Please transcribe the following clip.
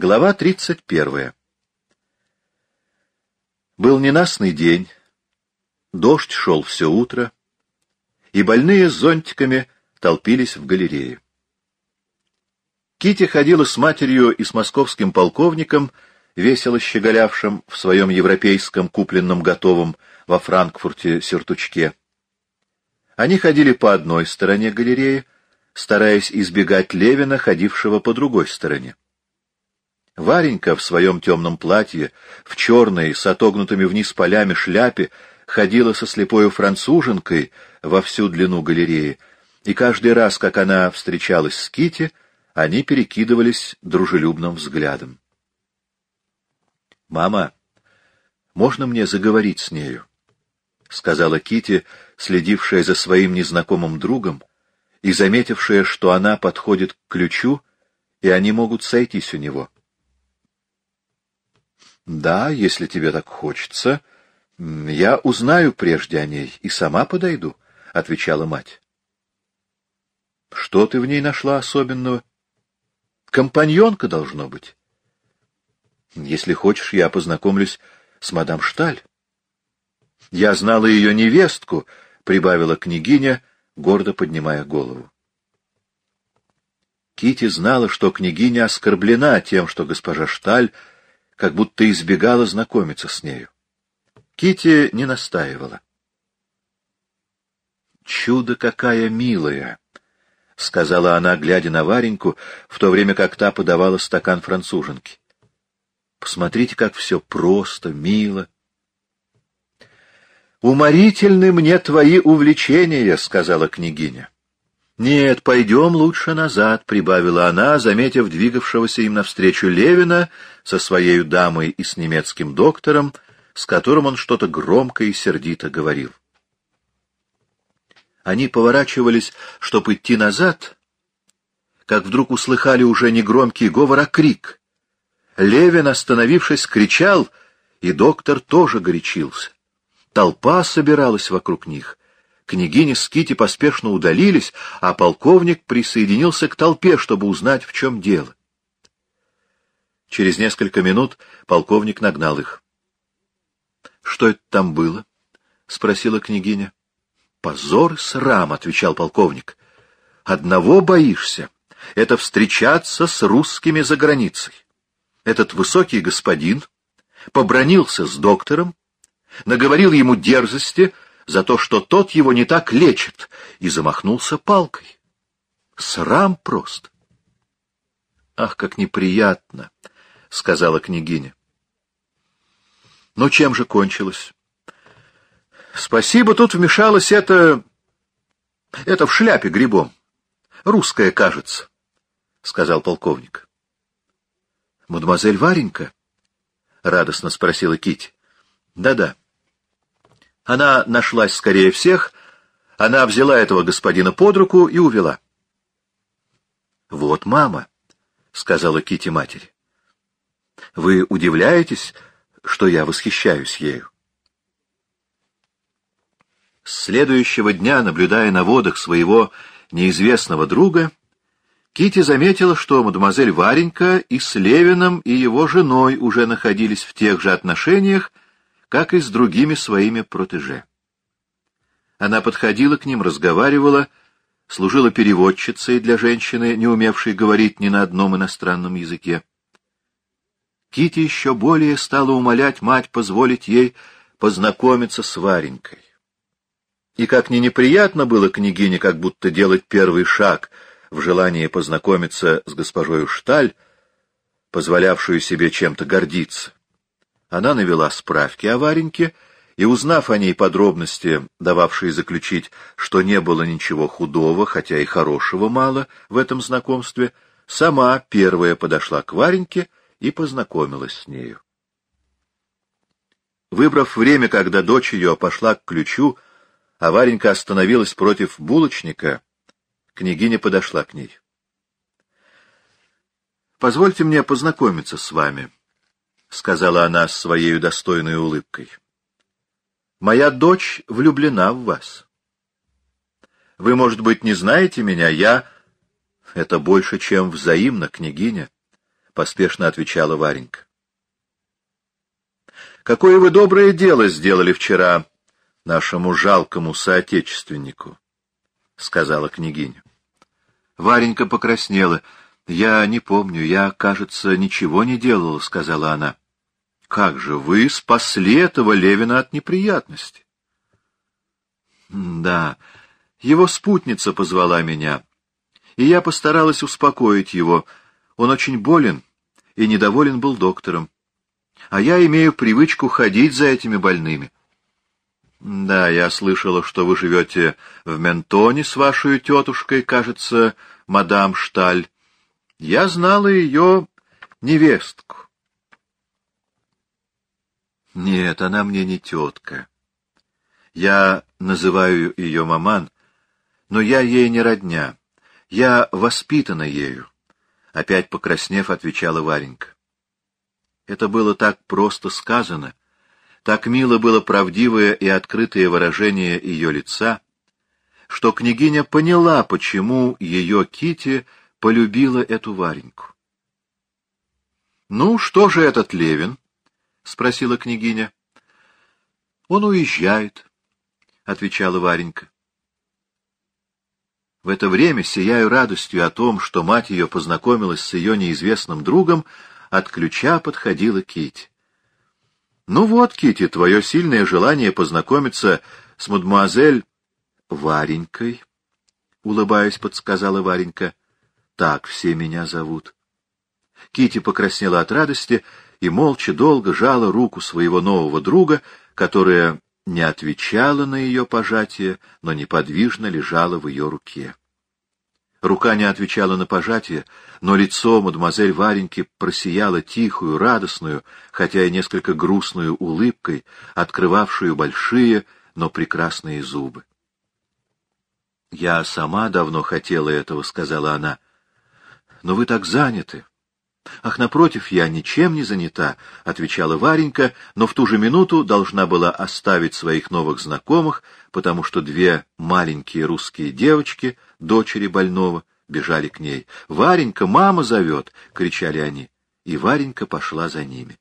Глава 31. Был ненастный день, дождь шел все утро, и больные с зонтиками толпились в галерее. Кити ходила с матерью и с московским полковником, весело щеголявшим в своем европейском купленном готовом во Франкфурте сюртучке. Они ходили по одной стороне галереи, стараясь избегать Левина, ходившего по другой стороне. Варенька в своем темном платье, в черной, с отогнутыми вниз полями шляпе, ходила со слепою француженкой во всю длину галереи, и каждый раз, как она встречалась с Кити, они перекидывались дружелюбным взглядом. «Мама, можно мне заговорить с нею?» — сказала Кити, следившая за своим незнакомым другом и заметившая, что она подходит к ключу, и они могут сойтись у него. Да, если тебе так хочется, я узнаю прежде о ней и сама подойду, — отвечала мать. Что ты в ней нашла особенного? Компаньонка должно быть. Если хочешь, я познакомлюсь с мадам Шталь. Я знала ее невестку, — прибавила княгиня, гордо поднимая голову. Кити знала, что княгиня оскорблена тем, что госпожа Шталь как будто избегала знакомиться с нею. Кити не настаивала. «Чудо какая милая!» — сказала она, глядя на Вареньку, в то время как та подавала стакан француженки. «Посмотрите, как все просто, мило». «Уморительны мне твои увлечения», — сказала княгиня. «Нет, пойдем лучше назад», — прибавила она, заметив двигавшегося им навстречу Левина со своей дамой и с немецким доктором, с которым он что-то громко и сердито говорил. Они поворачивались, чтобы идти назад, как вдруг услыхали уже не громкий говор, а крик. Левин, остановившись, кричал, и доктор тоже горячился. Толпа собиралась вокруг них — Княгиня с Кити поспешно удалились, а полковник присоединился к толпе, чтобы узнать, в чем дело. Через несколько минут полковник нагнал их. — Что это там было? — спросила княгиня. — Позор и срам, — отвечал полковник. — Одного боишься — это встречаться с русскими за границей. Этот высокий господин побронился с доктором, наговорил ему дерзости — за то, что тот его не так лечит, и замахнулся палкой. Срам просто. «Ах, как неприятно!» — сказала княгиня. «Ну, чем же кончилось?» «Спасибо, тут вмешалась это... это в шляпе грибом. Русская, кажется», — сказал полковник. «Мадемуазель Варенька?» — радостно спросила Кити. «Да-да». Она нашлась скорее всех, она взяла этого господина под руку и увела. — Вот мама, — сказала Кити матери. — Вы удивляетесь, что я восхищаюсь ею? С следующего дня, наблюдая на водах своего неизвестного друга, Кити заметила, что мадемуазель Варенька и с Левиным и его женой уже находились в тех же отношениях, как и с другими своими протеже. Она подходила к ним, разговаривала, служила переводчицей для женщины, не умевшей говорить ни на одном иностранном языке. Кити еще более стала умолять мать позволить ей познакомиться с Варенькой. И как ни неприятно было княгине как будто делать первый шаг в желании познакомиться с госпожой Шталь, позволявшую себе чем-то гордиться, она навела справки о Вареньке и, узнав о ней подробности, дававшие заключить, что не было ничего худого, хотя и хорошего мало в этом знакомстве, сама первая подошла к Вареньке и познакомилась с нею. Выбрав время, когда дочь ее пошла к ключу, а Варенька остановилась против булочника, княгиня подошла к ней. — Позвольте мне познакомиться с вами, — сказала она с своей достойной улыбкой. «Моя дочь влюблена в вас. Вы, может быть, не знаете меня, я...» «Это больше, чем взаимно, княгиня», — поспешно отвечала Варенька. Какое вы доброе дело сделали вчера нашему жалкому соотечественнику, сказала княгиня. Варенька покраснела. Я не помню, я, кажется, ничего не делала, сказала она. Как же вы спасли этого Левина от неприятности? Да, его спутница позвала меня, и я постаралась успокоить его. Он очень болен и недоволен был доктором. А я имею привычку ходить за этими больными. Да, я слышала, что вы живете в Ментоне с вашей тетушкой, кажется, мадам Шталь. Я знала ее невестку. Нет, она мне не тетка. Я называю ее маман, но я ей не родня. Я воспитана ею. Опять покраснев, отвечала Варенька. Это было так просто сказано, так мило было правдивое и открытое выражение ее лица, что княгиня поняла, почему ее Кити полюбила эту Вареньку. «Ну, что же этот Левин?» — спросила княгиня. «Он уезжает», — отвечала Варенька. В это время, сияю радостью о том, что мать ее познакомилась с ее неизвестным другом, от ключа подходила Кити. Ну вот, Кити, твое сильное желание познакомиться с мадемуазель Варенькой, улыбаясь, подсказала Варенька. Так все меня зовут. Кити покраснела от радости и молча долго жала руку своего нового друга, которая не отвечала на ее пожатие, но неподвижно лежала в ее руке. Рука не отвечала на пожатие, но лицо мадемуазель Вареньки просияло тихую, радостную, хотя и несколько грустную улыбкой, открывавшую большие, но прекрасные зубы. «Я сама давно хотела этого», — сказала она. «Но вы так заняты». «Ах, напротив, я ничем не занята», — отвечала Варенька, но в ту же минуту должна была оставить своих новых знакомых, потому что две маленькие русские девочки, дочери больного, бежали к ней. «Варенька, мама зовет!» — кричали они, и Варенька пошла за ними.